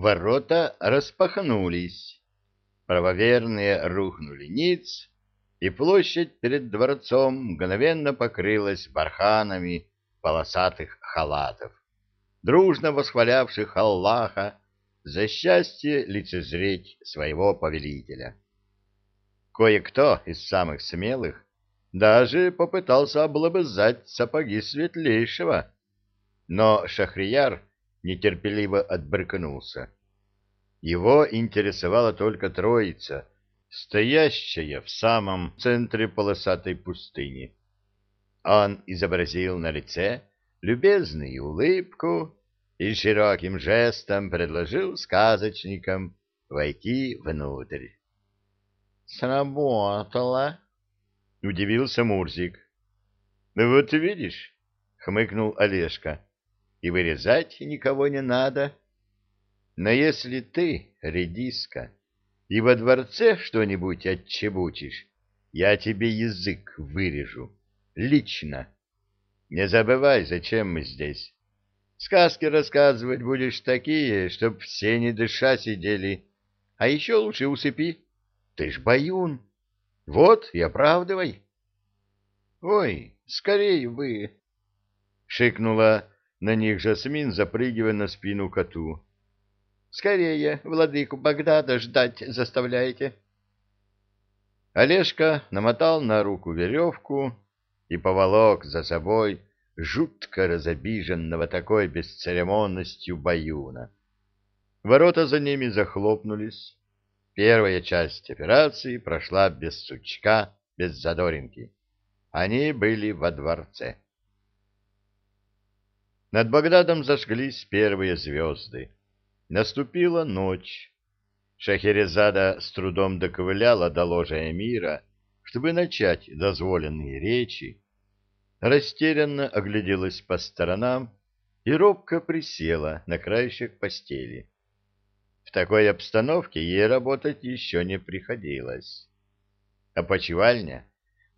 Ворота распахнулись, правоверные рухнули ниц, и площадь перед дворцом мгновенно покрылась барханами полосатых халатов, дружно восхвалявших Аллаха за счастье лицезреть своего повелителя. Кое-кто из самых смелых даже попытался облобызать сапоги светлейшего, но Шахрияр нетерпеливо отбрыкнулся. Его интересовала только троица, стоящая в самом центре полосатой пустыни. Он изобразил на лице любезную улыбку и широким жестом предложил сказочникам войти внутрь. «Сработало!» — удивился Мурзик. «Вот видишь!» — хмыкнул Олежка и вырезать никого не надо. Но если ты, редиска, и во дворце что-нибудь отчебучишь, я тебе язык вырежу. Лично. Не забывай, зачем мы здесь. Сказки рассказывать будешь такие, чтоб все не дыша сидели. А еще лучше усыпи. Ты ж баюн. Вот и оправдывай. — Ой, скорее бы! — шикнула на них Жасмин, запрыгивая на спину коту. — Скорее, владыку Багдада ждать заставляете. Олежка намотал на руку веревку и поволок за собой жутко разобиженного такой бесцеремонностью баюна. Ворота за ними захлопнулись. Первая часть операции прошла без сучка, без задоринки. Они были во дворце. Над Багдадом зажглись первые звезды. Наступила ночь. Шахерезада с трудом доковыляла до ложа эмира, чтобы начать дозволенные речи, растерянно огляделась по сторонам и робко присела на краешек постели. В такой обстановке ей работать еще не приходилось. Опочивальня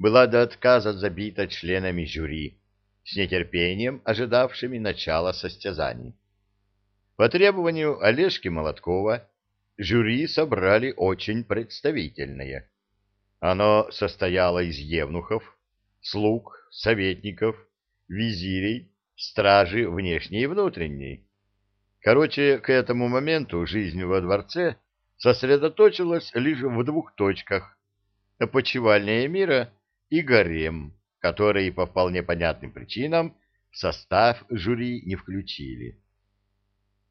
была до отказа забита членами жюри, с нетерпением ожидавшими начала состязаний. По требованию Олежки Молоткова жюри собрали очень представительное. Оно состояло из евнухов, слуг, советников, визирей, стражи внешней и внутренней. Короче, к этому моменту жизнь во дворце сосредоточилась лишь в двух точках — опочивальня мира и гарем которые по вполне понятным причинам в состав жюри не включили.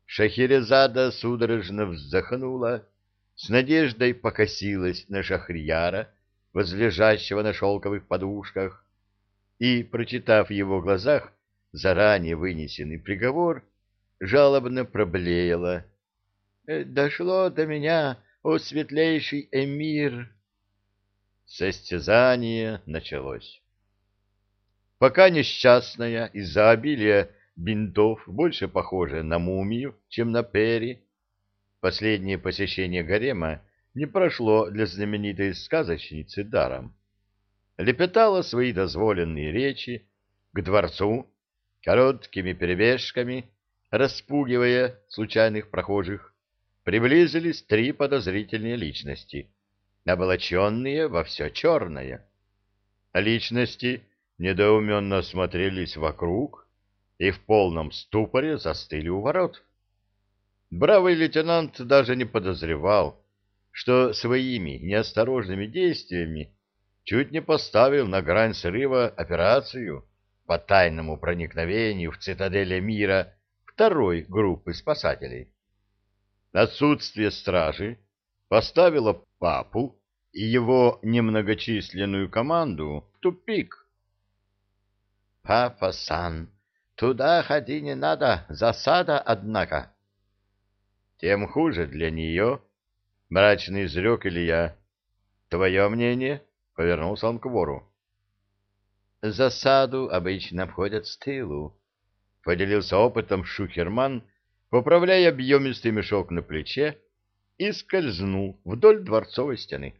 Шахерезада судорожно вздохнула, с надеждой покосилась на Шахрияра, возлежащего на шелковых подушках, и, прочитав в его глазах заранее вынесенный приговор, жалобно проблеяла. «Э, «Дошло до меня, о светлейший эмир!» Состязание началось. Пока несчастная из-за обилия бинтов, больше похожая на мумию, чем на Перри, последнее посещение гарема не прошло для знаменитой сказочницы даром. Лепетала свои дозволенные речи к дворцу короткими перебежками, распугивая случайных прохожих, приблизились три подозрительные личности, облаченные во все черное. Личности недоуменно осмотрелись вокруг и в полном ступоре застыли у ворот. Бравый лейтенант даже не подозревал, что своими неосторожными действиями чуть не поставил на грань срыва операцию по тайному проникновению в цитадель мира второй группы спасателей. Отсутствие стражи поставило папу и его немногочисленную команду в тупик. Папа-сан, туда ходи не надо, засада, однако. Тем хуже для нее, — мрачный изрек Илья. Твое мнение? — повернулся он к вору. Засаду обычно входят с тылу, — поделился опытом Шухерман, поправляя объемистый мешок на плече и скользнул вдоль дворцовой стены.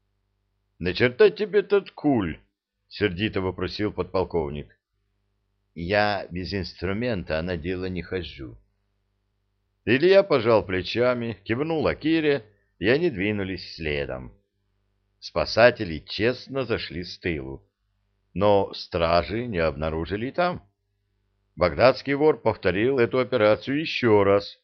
— Начертай тебе тот куль, — сердито вопросил подполковник. — Я без инструмента на дело не хожу. Илья пожал плечами, кивнул Акире, и они двинулись следом. Спасатели честно зашли с тылу, но стражи не обнаружили там. Багдадский вор повторил эту операцию еще раз,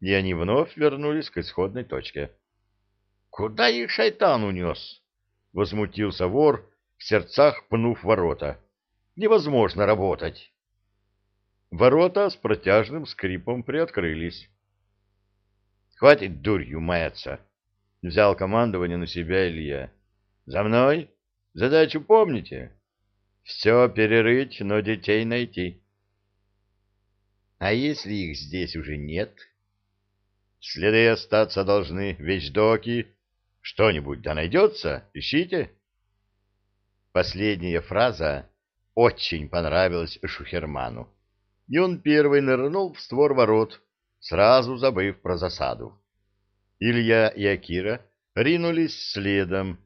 и они вновь вернулись к исходной точке. — Куда их шайтан унес? — возмутился вор, в сердцах пнув ворота. — Невозможно работать. Ворота с протяжным скрипом приоткрылись. — Хватит дурью маяться! — взял командование на себя Илья. — За мной! Задачу помните? Все перерыть, но детей найти. — А если их здесь уже нет? — Следы остаться должны, вещдоки. Что-нибудь да найдется, ищите. Последняя фраза очень понравилась Шухерману, и он первый нырнул в створ ворот, сразу забыв про засаду. Илья и Акира ринулись следом,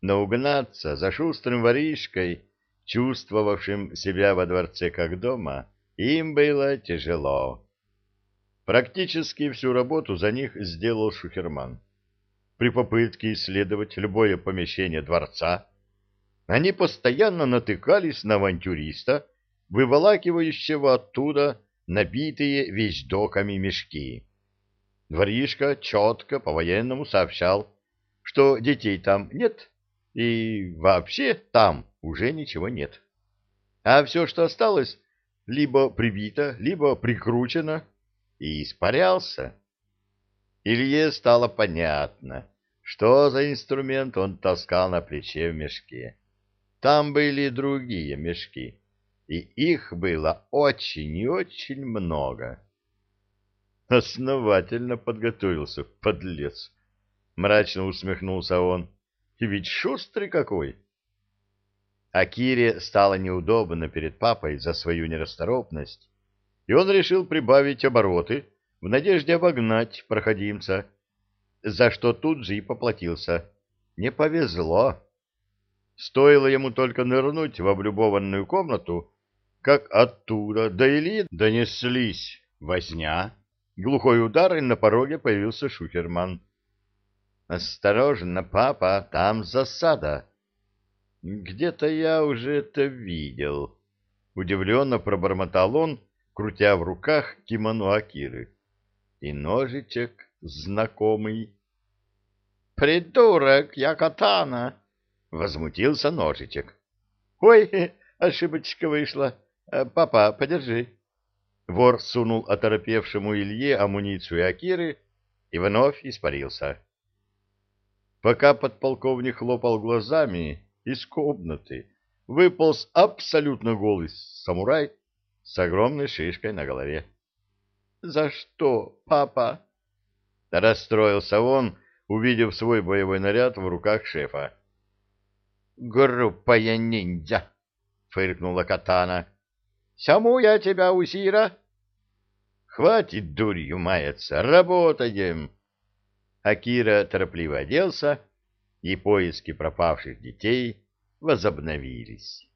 но угнаться за шустрым воришкой, чувствовавшим себя во дворце как дома, им было тяжело. Практически всю работу за них сделал Шухерман. При попытке исследовать любое помещение дворца они постоянно натыкались на авантюриста, выволакивающего оттуда набитые вещдоками мешки. Дворишка четко по-военному сообщал, что детей там нет и вообще там уже ничего нет. А все, что осталось, либо прибито, либо прикручено и испарялся. Илье стало понятно, что за инструмент он таскал на плече в мешке. Там были другие мешки, и их было очень и очень много. Основательно подготовился, подлец. Мрачно усмехнулся он. И ведь шустрый какой! А Кире стало неудобно перед папой за свою нерасторопность, и он решил прибавить обороты в надежде обогнать проходимца, за что тут же и поплатился. Не повезло. Стоило ему только нырнуть в облюбованную комнату, как оттуда до Ильи донеслись возня, глухой удар, и на пороге появился Шухерман. «Осторожно, папа, там засада!» «Где-то я уже это видел», — удивленно пробормотал он, крутя в руках кимоно Акиры. «И ножичек знакомый». «Придурок, я катана!» — возмутился ножичек. «Ой, ошибочка вышла. Папа, подержи». Вор сунул оторопевшему Илье амуницию Акиры и вновь испарился. Пока подполковник хлопал глазами, из комнаты выполз абсолютно голый самурай с огромной шишкой на голове. — За что, папа? — расстроился он, увидев свой боевой наряд в руках шефа. — Группа я ниндзя! — фыркнула катана. — Сяму я тебя, Усира! — Хватит дурью маяться, работаем! Акира торопливо оделся, и поиски пропавших детей возобновились.